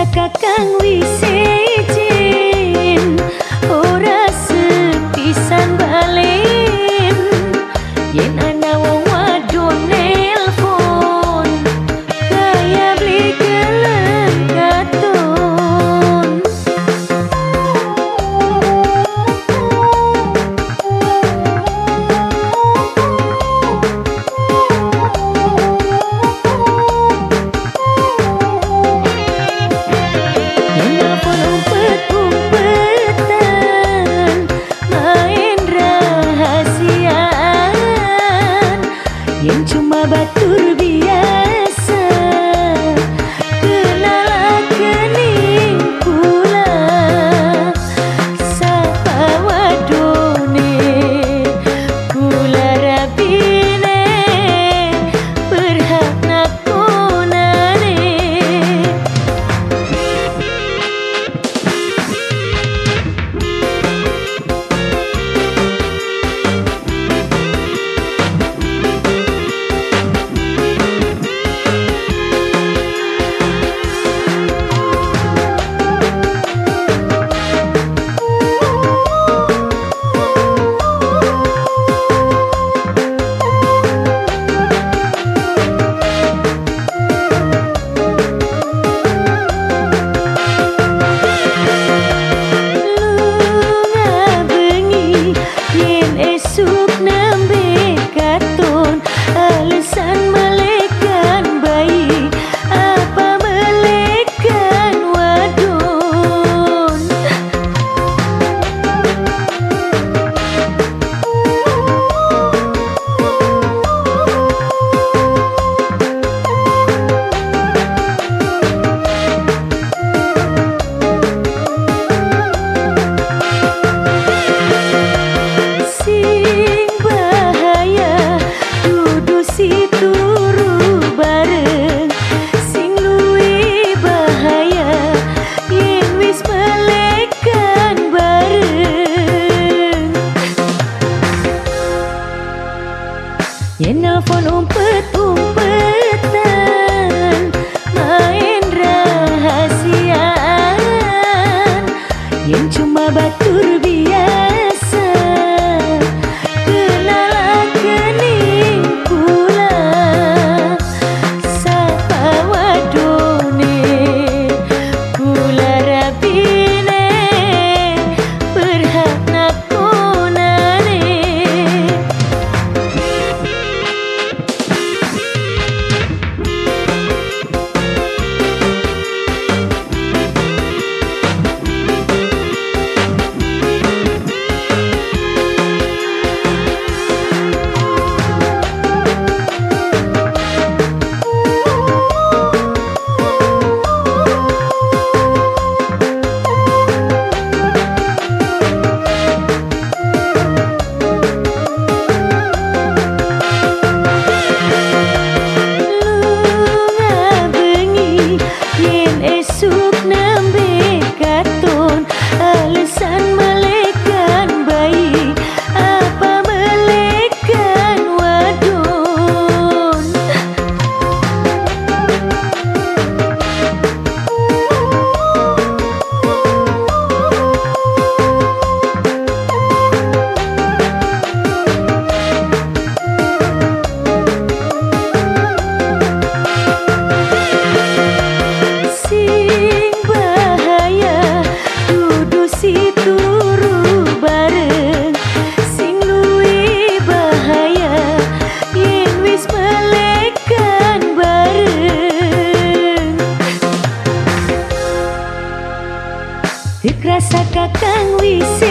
Saka kang wisi. Yang cuma batur We.